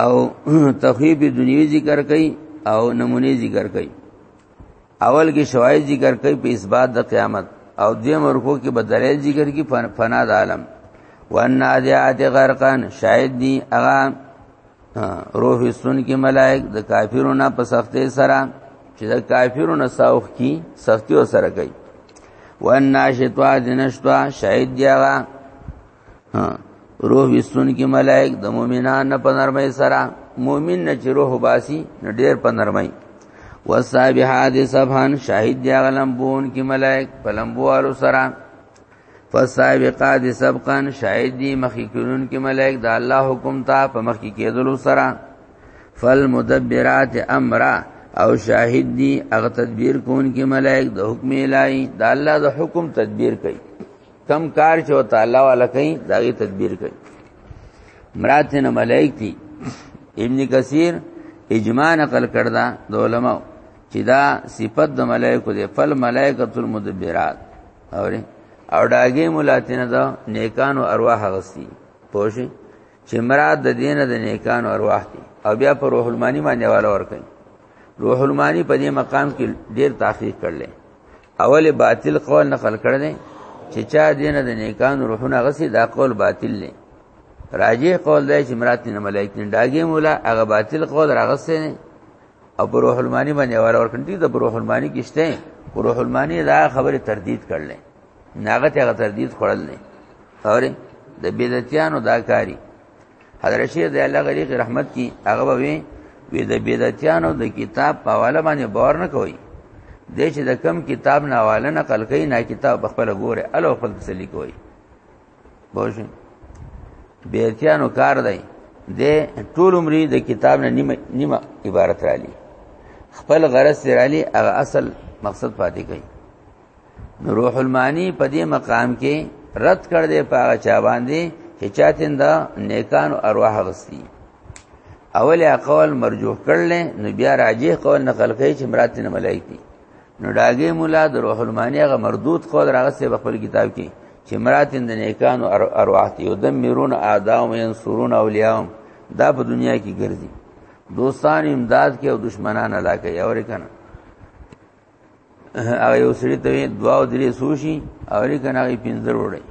او تخویب دنیوی ذکر کئ او نمونی ذکر کئ اول کې شواهد ذکر کئ په اثبات د قیامت او دیم ورکو کې بدلیل ذکر کی فنا د عالم وان عادیات غرقان شاهد دی اغا روح سن کې ملائک د کافرونو په سختې سره چې د کافرونو ساوخ کی سختی او سره کوي وان ناشطوا دنشطوا شاهد دی هغه روح وستون کې ملائک د مؤمنانو په نرمۍ سره مؤمن نه چې روح باسي نو ډېر په نرمۍ والسابحات سبحان شاهد دی غلم بون کې ملائک په لمبوالو سره فالسابقات سبقا شاهد دی مخکې کړون کې ملائک د الله حکم ته په مخکې کېدلو سره فالمدبرات امرا او شاهد دی هغه تدبیر کون کې ملائک د حکم الهي د الله د حکم تدبیر کوي کم کار چې وته الله والا کوي دا غي تدبیر کوي مراد نه ملائک دي ابن کثیر اجماع نقل کړدا د علماء چې دا صفت د ملائکو دي فل ملائکۃ المدبرات اوري او داګه مولاتینه دا نیکانو ارواح غستی پوښي چې مراد د دینه د نیکانو ارواح دي او بیا پر روح المانی باندې والا ور کوي روح المانی په دې مقام کې ډیر تحقیق کړل اول باطل قول نقل کړی دی چې چا دین د نیکان روحونه غسی دا قول باطل دی راجی قول دی چې مراد نه ملائک نه داګه مولا هغه باطل قول راغسته نه او پر روح المانی باندې ور ورکنټي د روح المانی کېشته روح المانی دا خبره تردید کړل ناغه ته تردید کړل نه اوري د بدعتانو دا کاری حضرت شیخ د الله غریق رحمت کی هغه وی وی د بدعتانو د کتاب په حواله باندې باور نه کوي د چې د کم کتاب نه حواله نه قل کوي نه کتاب خپل ګوره الو خپل تسلی کوي بوشي بدعتانو کار دی د ټول عمرې د کتاب نه نیمه نیمه عبارت را لې خپل غرض سره لې هغه اصل مقصد پاتې کوي روح المانی په دې مقام کې رد کړ دې پاغه چا باندې چې چاتین دا نیکانو ارواح غستی اول قول مرجوح کړل نو بیا راجح قول نقل کوي چې مراد نه ملائک دي نو داګه مولا د روح المانی هغه مردود قول راغسته په خپل کتاب کې چې مراد د نیکانو ارواح دي او د میرون اعداء او انصرون اولیاء دا په دنیا کې ګرځي دوستان امداد کې او دشمنان علاقه یې اورې کنه هغه یو سړي ته دوا او درې سوشي او لیکنه هغه پینځر وړي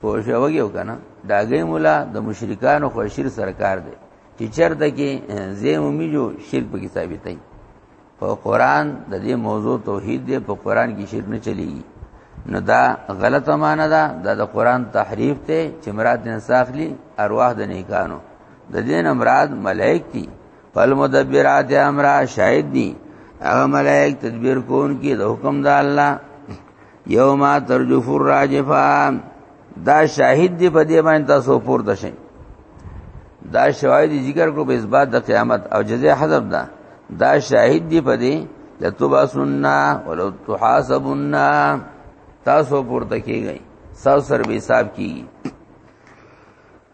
پوښه وګیو کنه داګه مولا د مشرکانو خو شر سرکار دی چې چرته کې زیم میجو شرک په ثابت دی په قران د دې موضوع توحید دی په قران کې شرک نه چلیږي نو دا غلط معنا ده دا د قران تحریف ته چې مراد نه ساخلی ارواح د نیکانو د دین مراد ملائک دي فالمدبرات امر شاهد دي هغه ملائک تدبیر کون کی د حکم د الله یوم ترجف الراجفه دا شاهد دی په دې باندې تاسو پورته شئ دا شواهد ذکر کو په اثبات د قیامت او جزاء حذف ده دا شاهد دی په دې لتباسننا ولو تحاسبنا تاسو پورته کیږئ ساو سر به حساب کیږي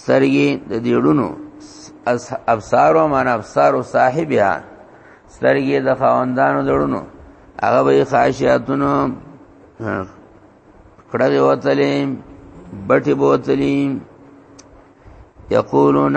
سترګې د دې ړونو ابصار او معنا ابصار صاحبها سترګې د خواندانو دړونو هغه به خاصیتونو کړه دی وتلې بټي بوتلې یقولون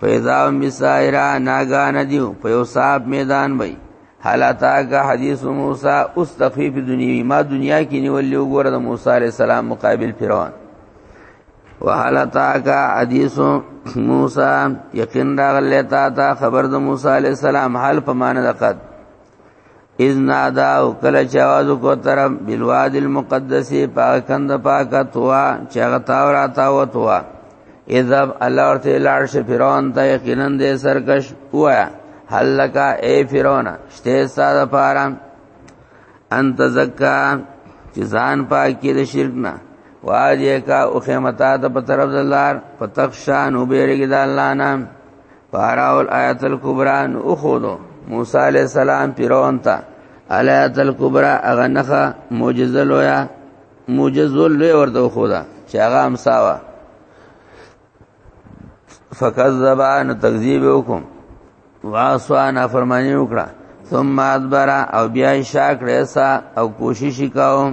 فیضا هم بسائرہ ناگان دیو پیو صاحب میدان بھئی حالاتا کا حدیث موسی اوس تخفیف دنیوی ما دنیا کې نیولې وګوره د موسی علی السلام مقابل فرعون وحالتا کا حدیث موسی یقین راغله تا تا خبر د موسی علی السلام حال په مان دقت اذ نادا او کله چې आवाज وکړ تر بلواد المقدس پاکند پاکه توا چې هغه تاورات او توا اذب الله ورته لاړ شي فرعون ته یقینا دې سرکش وایا هل لکا اے فرعون شته ساده پاره انت زکا چې ځان پاکي د شرک نه واجه کا او خیمتا ته په طرف دلار په تخشان او بیرګی د الله نام فاراول آیت الکبران او خودو موسی علی السلام پیرون ته آیت الکبرا هغه نخه معجزه لویا معجزه لوی ورته خدا چې هغه امساوا فکذبان تکذیب وکم واسوانا فرمانی وکړه ثم ادبر او بیا شاکړه سا او کوشش وکاو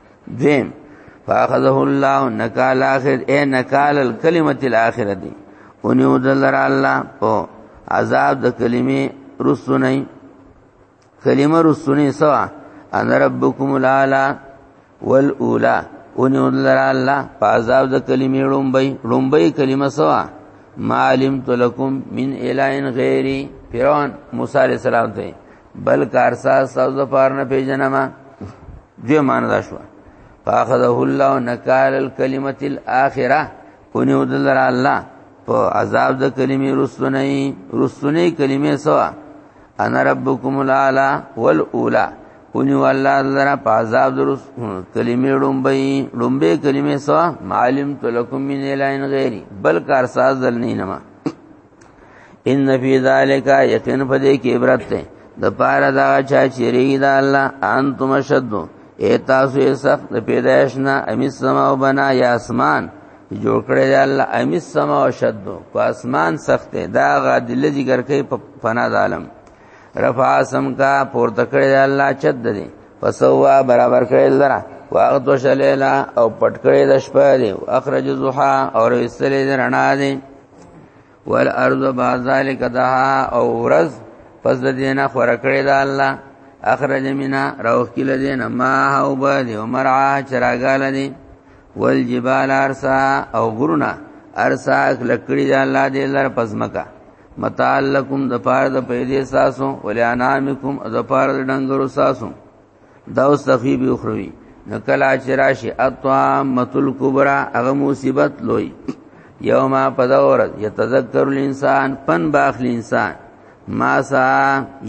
دیم فاخذه الله نکال اخر اے نکال الکلمه الاخره دی اونیو دلر الله په عذاب د کلمې رسونی کلمه رسونی سوا ان ربکم الاعلى والاولى اونیو دلر الله په عذاب د کلمې لومبای لومبای کلمه سوا ما علمت لكم من اله غیری فرعون موسی علیہ السلام ته بل کار ساز ساز د پار نه پیژنما دې مان دا شو فاخذه الله نکال الکلمه الاخره اونیو دلر الله په عذاب د کلمې رسونه رسونه کلمې سوا انا ربکم الاعلى والاولى اونیو الله دلر په عذاب د کلمې ډومبې ډومبې کلمې سوا معلم تلکم من الاین غیری بل کار ساز دل نه نما ان فی ذلک یقین پدې کې عبرت ده د پاره دا چا چې ری دا الله انتم شد ای تاسو یې سخت د پیدائش نه امی سما او بنا یا اسمان جوړ کړی دی الله امی سما او شد کو اسمان سخت دا غا دل ذکر کوي په فنا د عالم رفع سم کا پورته کړی دی الله چد دی فسوا برابر کړی لرا واغت شلیلا او پټ کړی د شپه دی اخرج زحا او استری رڼا دی والارض بعد ذلك دها او ورز پس د دینه خور کړی دا الله اخرج منا روح کله دینه ما او باد او مرعا چراغال دي والجبال ارسا او غرنا ارسا لکړی دا الله دې لر پس مکا متعلقکم د پاره د پیدې ساسو ولانامکم د پاره د ډنګرو ساسو دا اوس تخفیف یو خروي نو کلا چې راشي اطعام متل کبرا هغه مصیبت لوی یوم پدور یتذکر الانسان پن باخل انسان ما سا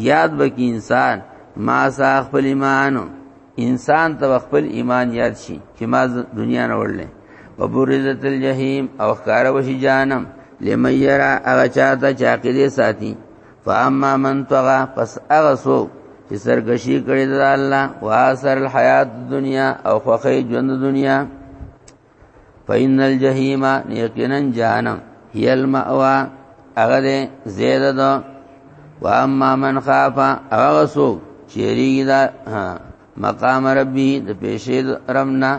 یاد بکی انسان ما سا خپل ایمان انسان ته خپل ایمان یاد شي چې ما دنیا نه وړلې وبرزت الجحیم او خکار وشي جانم لمیرا هغه چاته چاقیده ساتي فاما من طغى پس هغه سو چې سرګشي کړی د الله واسر الحیات دنیا او خوخی ژوند دنیا فإن الجحیم یقینا جهنم هی المأوا هغه دې زید ده واما من خاف هغه سو چیرې دا مقام ربي د پیشې رمنا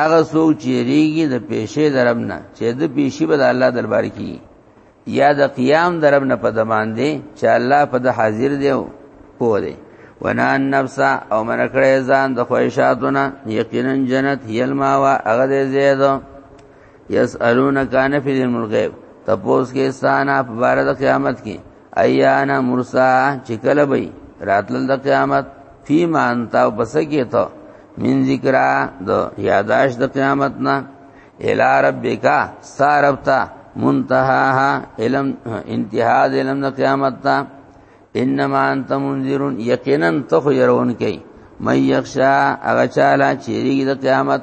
هغه څوک چې ریږي د پیسې درب نه چې د پیسې به د الله دربار کې یا د قیام درب نه په دمان دی چې الله په د حاضر دی او پوه دی ونا النفس او من کړه ځان د خواهشاتونه یقینا جنت یل ما وا هغه دې زیادو یسالون کان فی الملغیب تپوس کې استانه په بار د قیامت کې ایانا مرسا چې کله به راتل د قیامت فيما انت او پس کې ته من ذکر د یاداش د قیامت نه الی ربک ساربتا منتهاها علم انتها د علم د قیامت ته انما انت منذر یقینا ته يرون کوي مې یخشا هغه چاله چیرې د قیامت